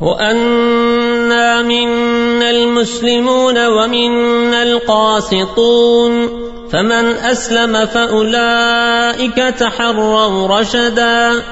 وَأَنَّا مِنَّا الْمُسْلِمُونَ وَمِنَّا الْقَاسِطُونَ فَمَنْ أَسْلَمَ فَأُولَئِكَ تَحَرَّوْا رَشَدًا